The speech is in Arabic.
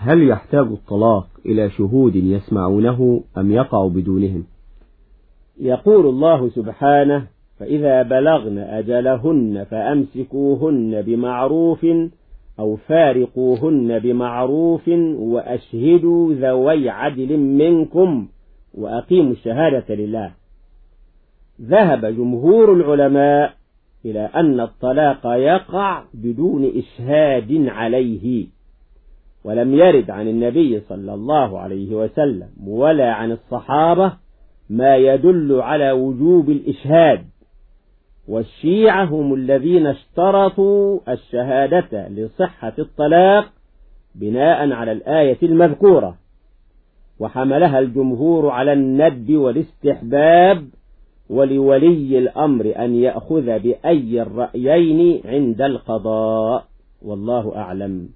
هل يحتاج الطلاق إلى شهود يسمعونه أم يقع بدونهم؟ يقول الله سبحانه فإذا بلغن أجلهن فأمسكوهن بمعروف أو فارقوهن بمعروف وأشهدوا ذوي عدل منكم وأقيموا الشهادة لله. ذهب جمهور العلماء إلى أن الطلاق يقع بدون إشهاد عليه. ولم يرد عن النبي صلى الله عليه وسلم ولا عن الصحابة ما يدل على وجوب الإشهاد. والشيعة هم الذين اشترطوا الشهادة لصحة الطلاق بناء على الآية المذكورة وحملها الجمهور على الندب والاستحباب ولولي الأمر أن يأخذ بأي الرأيين عند القضاء. والله أعلم.